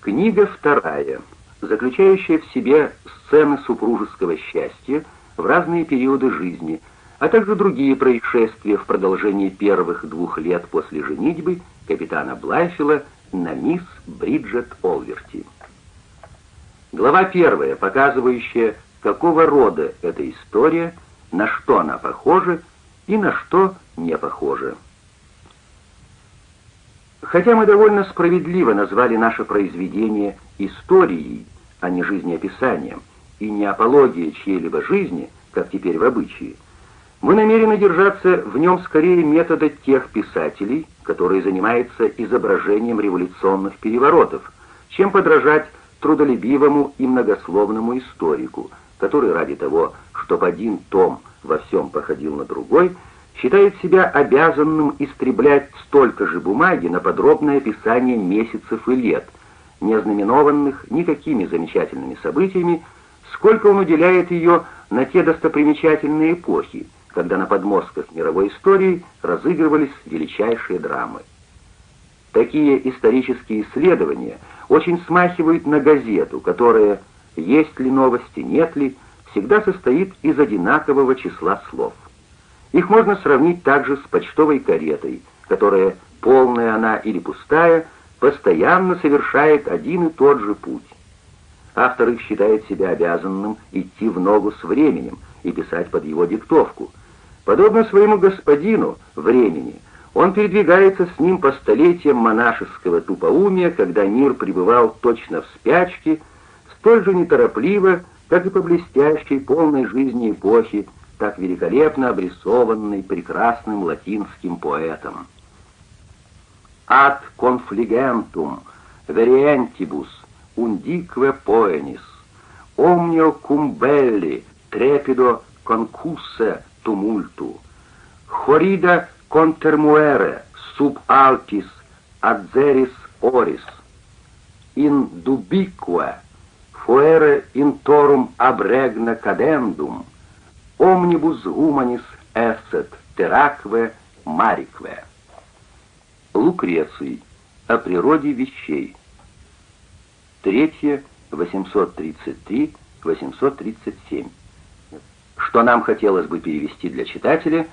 Книга вторая, заключающая в себе сцены супружеского счастья в разные периоды жизни, а также другие происшествия в продолжении первых двух лет после женитьбы капитана Блайфила на мисс Бриджет Олверти. Глава первая, показывающая, какого рода эта история, на что она похожа и на что не похожа. Хотя мы довольно справедливо назвали наше произведение историей, а не жизнеописанием, и не апологией чьей-либо жизни, как теперь в обычае, мы намерены держаться в нем скорее метода тех писателей, которые занимаются изображением революционных переворотов, чем подражать трудолюбивому и многословному историку, который ради того, чтобы один том во всем походил на другой, считает себя обязанным истреблять столько же бумаги на подробное описание месяцев и лет, не ознаменованных никакими замечательными событиями, сколько он уделяет ее на те достопримечательные эпохи, когда на подмостках мировой истории разыгрывались величайшие драмы. Такие исторические исследования очень смахивают на газету, которая, есть ли новости, нет ли, всегда состоит из одинакового числа слов. Их можно сравнить также с почтовой каретой, которая, полная она или пустая, постоянно совершает один и тот же путь. Автор их считает себя обязанным идти в ногу с временем и писать под его диктовку. Подобно своему господину, времени, он передвигается с ним по столетиям монашеского тупоумия, когда мир пребывал точно в спячке, столь же неторопливо, как и по блестящей, полной жизни эпохи, так великолепно обрисованный прекрасным латинским поэтом. «Ad confligentum verientibus undique poenis, omnio cum belli trepido concusse tumultu, contermuere sub altis adzeris oris, in dubique fuere in torum abregna cadendum, Omnibus humanis esset terакве марикве. Лукреций. О природе вещей. Третье, 833-837. Что нам хотелось бы перевести для читателя,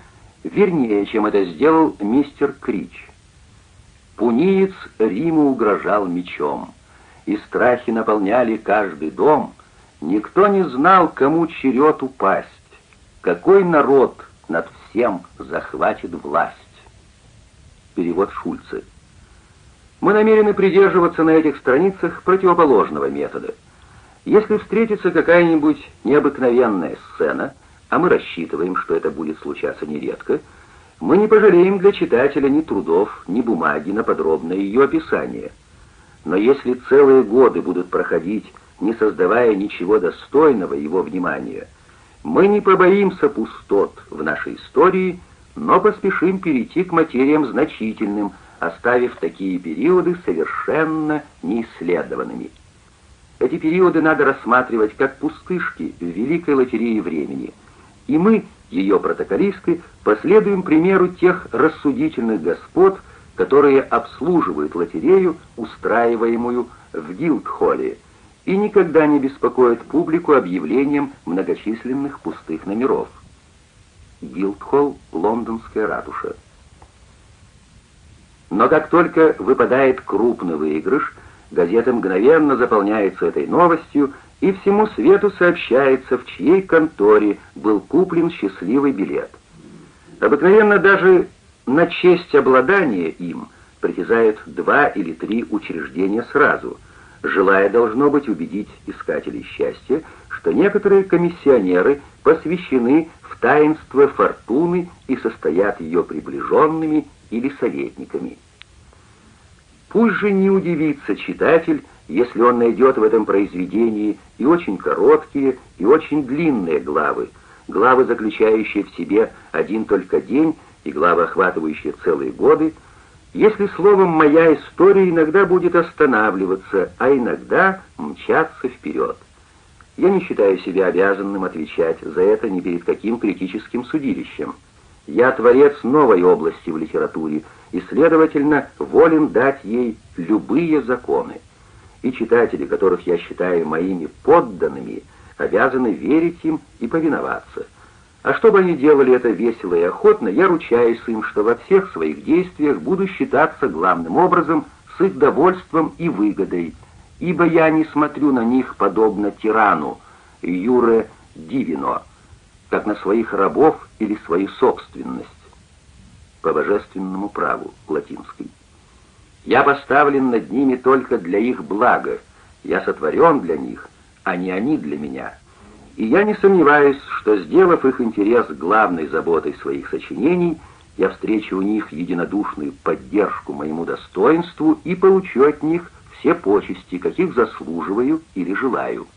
вернее, чем это сделал мистер Крич. Пуниец Риму угрожал мечом, и страхи наполняли каждый дом, никто не знал, кому черед упасть какой народ над всем захватит власть? Перевод Шульца. Мы намерены придерживаться на этих страницах противоположного метода. Если встретится какая-нибудь необыкновенная сцена, а мы рассчитываем, что это будет случаться нередко, мы не пожалеем для читателя ни трудов, ни бумаги на подробное ее описание. Но если целые годы будут проходить, не создавая ничего достойного его внимания, мы не побоимся пустот в нашей истории, но поспешим перейти к материям значительным, оставив такие периоды совершенно неисследованными. Эти периоды надо рассматривать как пустышки в великой лотерее времени, и мы, ее протоколисты, последуем примеру тех рассудительных господ, которые обслуживают лотерею, устраиваемую в Гилдхолле, и никогда не беспокоит публику объявлением многочисленных пустых номеров. Гилдхолл, лондонская ратуша. Но как только выпадает крупный выигрыш, газета мгновенно заполняется этой новостью, и всему свету сообщается, в чьей конторе был куплен счастливый билет. Обыкновенно даже на честь обладания им притязают два или три учреждения сразу – желая, должно быть, убедить искателей счастья, что некоторые комиссионеры посвящены в таинство фортуны и состоят ее приближенными или советниками. Пусть же не удивится читатель, если он найдет в этом произведении и очень короткие, и очень длинные главы, главы, заключающие в себе один только день, и главы, охватывающие целые годы, если словом «моя история» иногда будет останавливаться, а иногда мчаться вперед. Я не считаю себя обязанным отвечать за это ни перед каким критическим судилищем. Я творец новой области в литературе и, следовательно, волен дать ей любые законы. и читатели, которых я считаю моими подданными, обязаны верить им и повиноваться. А чтобы они делали это весело и охотно, я ручаюсь им, что во всех своих действиях буду считаться главным образом с их довольством и выгодой, ибо я не смотрю на них подобно тирану, Юре Дивино, как на своих рабов или свою собственность, по божественному праву латинской. Я поставлен над ними только для их блага, я сотворен для них, а не они для меня. И я не сомневаюсь, что, сделав их интерес главной заботой своих сочинений, я встречу у них единодушную поддержку моему достоинству и получу от них все почести, каких заслуживаю или желаю.